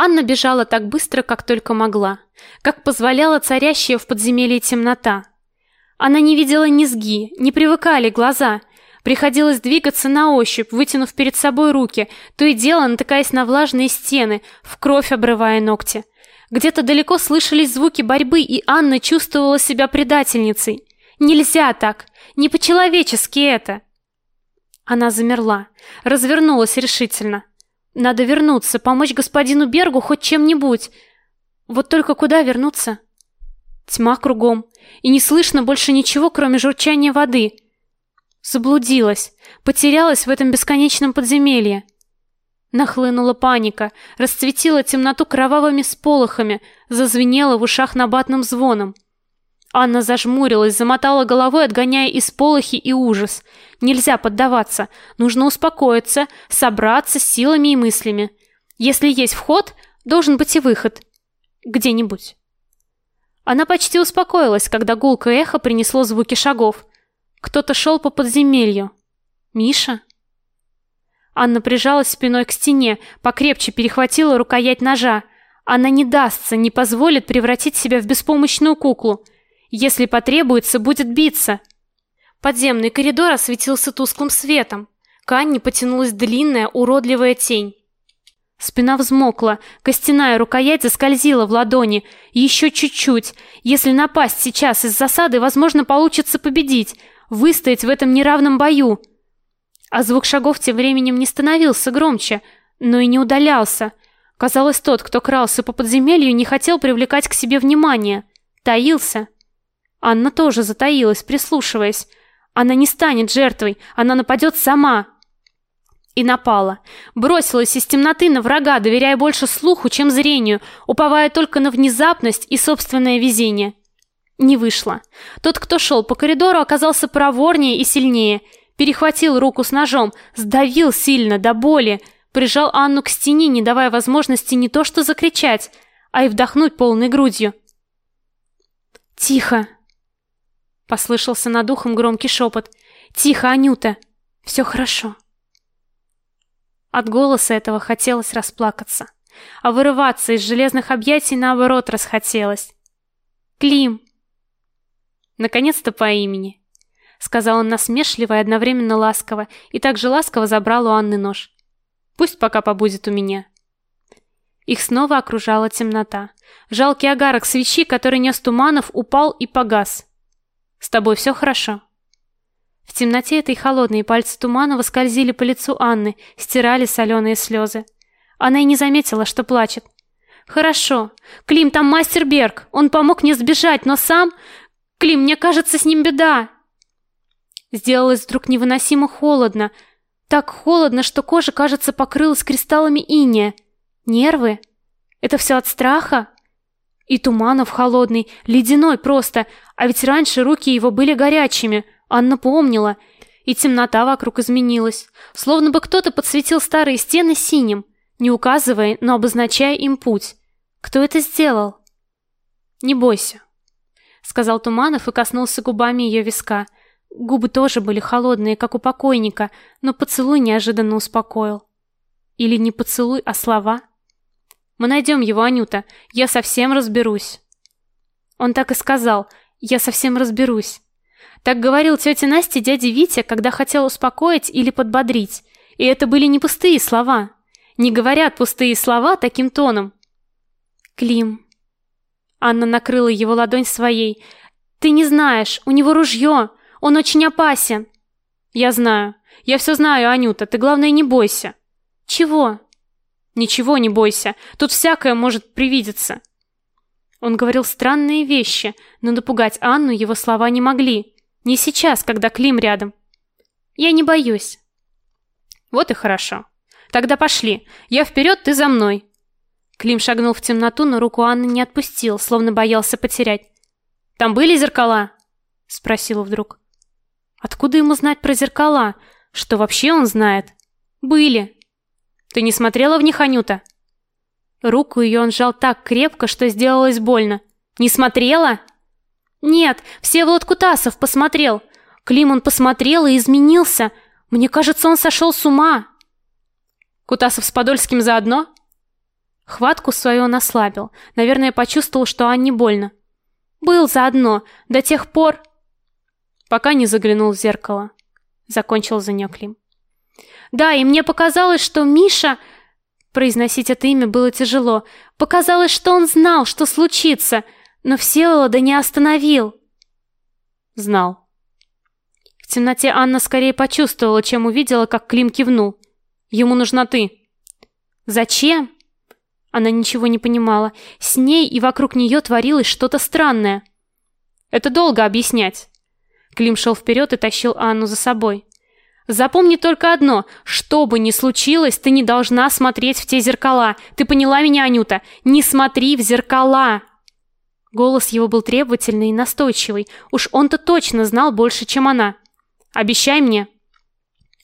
Анна бежала так быстро, как только могла, как позволяла царящая в подземелье темнота. Она не видела низги, не привыкали глаза. Приходилось двигаться на ощупь, вытянув перед собой руки, то и дело натыкаясь на влажные стены, в кровь обрывая ногти. Где-то далеко слышались звуки борьбы, и Анна чувствовала себя предательницей. Нельзя так, не по-человечески это. Она замерла, развернулась решительно. Надо вернуться, помочь господину Бергу хоть чем-нибудь. Вот только куда вернуться? Тьма кругом, и не слышно больше ничего, кроме журчания воды. Заблудилась, потерялась в этом бесконечном подземелье. Нахлынула паника, расцветила темноту кровавыми сполохами, зазвенела в ушах набатным звоном. Анна зажмурилась, замотала головой, отгоняя и сполохи, и ужас. Нельзя поддаваться, нужно успокоиться, собраться с силами и мыслями. Если есть вход, должен быть и выход. Где-нибудь. Она почти успокоилась, когда гулкое эхо принесло звуки шагов. Кто-то шел по подземелью. Миша? Анна прижалась спиной к стене, покрепче перехватила рукоять ножа. Она не дастся, не позволит превратить себя в беспомощную куклу. Если потребуется, будет биться. Подземный коридор осветился тусклым светом. К Анне потянулась длинная, уродливая тень. Спина взмокла, костяная рукоять заскользила в ладони. Еще чуть-чуть. Если напасть сейчас из засады, возможно, получится победить, выстоять в этом неравном бою. А звук шагов тем временем не становился громче, но и не удалялся. Казалось, тот, кто крался по подземелью, не хотел привлекать к себе внимание. Таился. Анна тоже затаилась, прислушиваясь. Она не станет жертвой, она нападет сама и напала. Бросилась из темноты на врага, доверяя больше слуху, чем зрению, уповая только на внезапность и собственное везение. Не вышло. Тот, кто шел по коридору, оказался проворнее и сильнее. Перехватил руку с ножом, сдавил сильно до боли, прижал Анну к стене, не давая возможности не то что закричать, а и вдохнуть полной грудью. Тихо. Послышался над ухом громкий шепот. Тихо, Анюта. Все хорошо. От голоса этого хотелось расплакаться, а вырываться из железных объятий наоборот расхотелось. Клим. Наконец-то по имени, сказал он насмешливо и одновременно ласково, и также ласково забрал у Анны нож. Пусть пока побудет у меня. Их снова окружала темнота. Жалкий огарок свечи, который нес Туманов, упал и погас. С тобой все хорошо? В темноте этой холодные пальцы Туманова скользили по лицу Анны, стирали соленые слезы. Она и не заметила, что плачет. Хорошо. Клим, там мастер Берг. Он помог мне сбежать, но сам Клим, мне кажется, с ним беда. Сделалось вдруг невыносимо холодно. Так холодно, что кожа, кажется, покрылась кристаллами иния. Нервы? Это все от страха? И Туманов холодный, ледяной просто, а ведь раньше руки его были горячими. Анна помнила, и темнота вокруг изменилась, словно бы кто-то подсветил старые стены синим, не указывая, но обозначая им путь. Кто это сделал? Не бойся, сказал Туманов и коснулся губами ее виска. Губы тоже были холодные, как у покойника, но поцелуй неожиданно успокоил. Или не поцелуй, а слова. Мы найдем его, Анюта. Я совсем разберусь. Он так и сказал: "Я совсем разберусь". Так говорил тете Насте дядя Витя, когда хотел успокоить или подбодрить. И это были не пустые слова. Не говорят пустые слова таким тоном. Клим. Анна накрыла его ладонь своей. Ты не знаешь, у него ружье. Он очень опасен. Я знаю. Я все знаю, Анюта. Ты главное не бойся. Чего? Ничего не бойся. Тут всякое может привидеться. Он говорил странные вещи, но напугать Анну его слова не могли. Не сейчас, когда Клим рядом. Я не боюсь. Вот и хорошо. Тогда пошли. Я вперед, ты за мной. Клим шагнул в темноту, но руку Анны не отпустил, словно боялся потерять. Там были зеркала? спросил вдруг. Откуда ему знать про зеркала? Что вообще он знает? Были. Ты не смотрела в них, Анюта? Руку ее он сжал так крепко, что сделалось больно. Не смотрела? Нет, Всеволод Кутасов посмотрел. Клим он посмотрел и изменился. Мне кажется, он сошел с ума. Кутасов с Подольским заодно? Хватку свою он ослабил. Наверное, почувствовал, что Анне больно. Был заодно до тех пор, пока не заглянул в зеркало. Закончил за нее Клим. Да, и мне показалось, что Миша произносить это имя было тяжело. Показалось, что он знал, что случится, но Всеволода не остановил. Знал. В темноте Анна скорее почувствовала, чем увидела, как Клим кивнул. Ему нужна ты. Зачем? Она ничего не понимала. С ней и вокруг нее творилось что-то странное. Это долго объяснять. Клим шел вперед и тащил Анну за собой. Запомни только одно: что бы ни случилось, ты не должна смотреть в те зеркала. Ты поняла меня, Анюта? Не смотри в зеркала. Голос его был требовательный и настойчивый. Уж он-то точно знал больше, чем она. Обещай мне.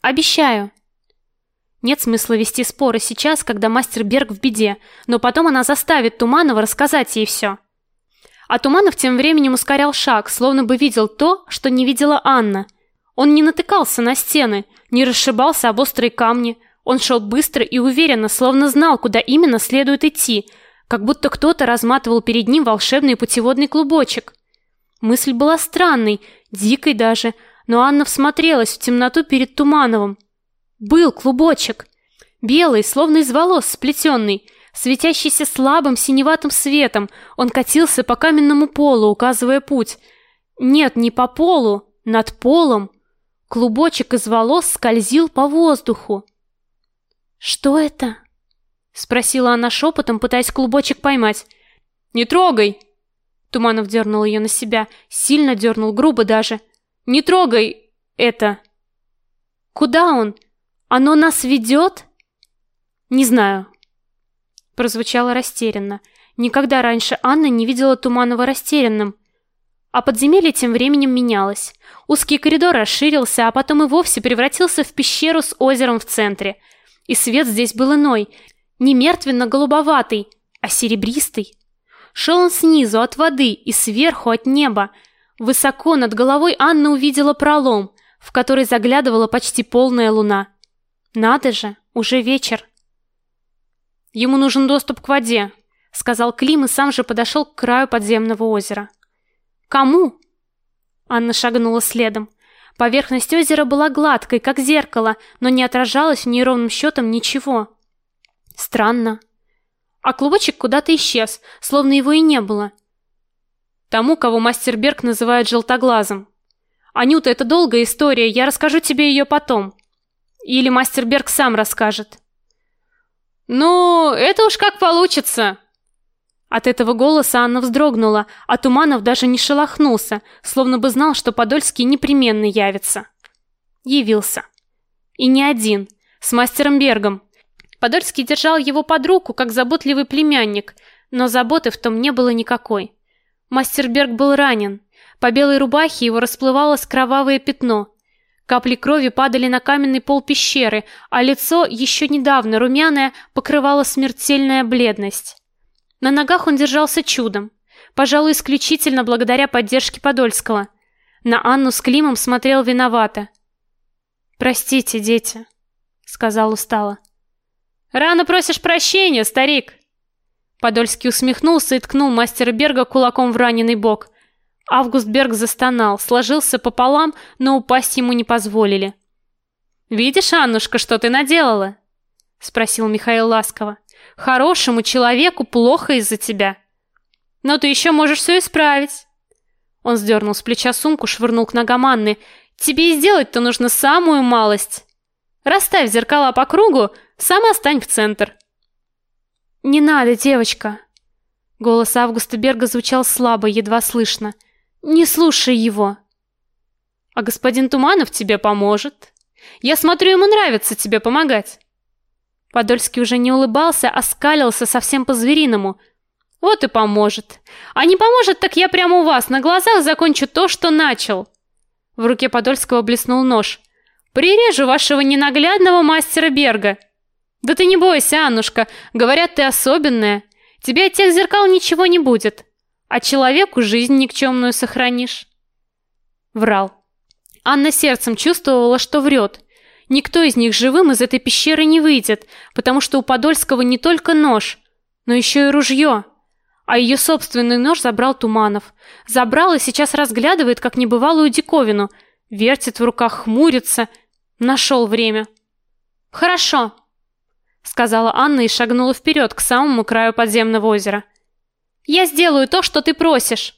Обещаю. Нет смысла вести споры сейчас, когда мастер Берг в беде, но потом она заставит Туманова рассказать ей все. А Туманов тем временем ускорял шаг, словно бы видел то, что не видела Анна. Он не натыкался на стены, не расшибался об острые камни. Он шел быстро и уверенно, словно знал, куда именно следует идти, как будто кто-то разматывал перед ним волшебный путеводный клубочек. Мысль была странной, дикой даже, но Анна всмотрелась в темноту перед Тумановым. Был клубочек. Белый, словно из волос сплетенный, светящийся слабым синеватым светом. Он катился по каменному полу, указывая путь. Нет, не по полу, над полом. Клубочек из волос скользил по воздуху. «Что это?» — спросила она шепотом, пытаясь клубочек поймать. «Не трогай!» Туманов дернул ее на себя, сильно дернул, грубо даже. «Не трогай это!» «Куда он?» Оно нас ведет?» «Не знаю», — прозвучало растерянно. Никогда раньше Анна не видела Туманова растерянным. А подземелье тем временем менялось. Узкий коридор расширился, а потом и вовсе превратился в пещеру с озером в центре. И свет здесь был иной, не мертвенно-голубоватый, а серебристый. Шел он снизу от воды и сверху от неба. Высоко над головой Анна увидела пролом, в который заглядывала почти полная луна. Надо же, уже вечер. Ему нужен доступ к воде, сказал Клим и сам же подошел к краю подземного озера. Кому? Анна шагнула следом. Поверхность озера была гладкой, как зеркало, но не отражалось в ней ровным счетом ничего. Странно. А клубочек куда-то исчез, словно его и не было. Тому, кого мастер Берг называет желтоглазым. Анюта, это долгая история, я расскажу тебе ее потом. Или мастер Берг сам расскажет. Ну, это уж как получится. От этого голоса Анна вздрогнула, а Туманов даже не шелохнулся, словно бы знал, что Подольский непременно явится. Явился. И не один, с мастером Бергом. Подольский держал его под руку, как заботливый племянник, но заботы в том не было никакой. Мастер Берг был ранен. По белой рубахе его расплывалось кровавое пятно. Капли крови падали на каменный пол пещеры, а лицо, еще недавно румяное, покрывала смертельная бледность. На ногах он держался чудом, пожалуй, исключительно благодаря поддержке Подольского. На Анну с Климом смотрел виновато. «Простите, дети», — сказал устало. «Рано просишь прощения, старик!» Подольский усмехнулся и ткнул мастера Берга кулаком в раненый бок. Август Берг застонал, сложился пополам, но упасть ему не позволили. «Видишь, Аннушка, что ты наделала?» — спросил Михаил ласково. «Хорошему человеку плохо из-за тебя. Но ты еще можешь все исправить». Он сдернул с плеча сумку, швырнул к ногам Анны. «Тебе и сделать-то нужно самую малость. Расставь зеркала по кругу, сама стань в центр». «Не надо, девочка!» Голос Августа Берга звучал слабо, едва слышно. Не слушай его. А господин Туманов тебе поможет. Я смотрю, ему нравится тебе помогать. Подольский уже не улыбался, а скалился совсем по-звериному. Вот и поможет. А не поможет, так я прямо у вас на глазах закончу то, что начал. В руке Подольского блеснул нож. Прирежу вашего ненаглядного мастера Берга. Да ты не бойся, Аннушка, говорят, ты особенная. Тебе от тех зеркал ничего не будет а человеку жизнь никчемную сохранишь. Врал. Анна сердцем чувствовала, что врет. Никто из них живым из этой пещеры не выйдет, потому что у Подольского не только нож, но еще и ружье. А ее собственный нож забрал Туманов. Забрал и сейчас разглядывает, как небывалую диковину. Вертит в руках, хмурится. Нашел время. «Хорошо», — сказала Анна и шагнула вперед к самому краю подземного озера. «Я сделаю то, что ты просишь».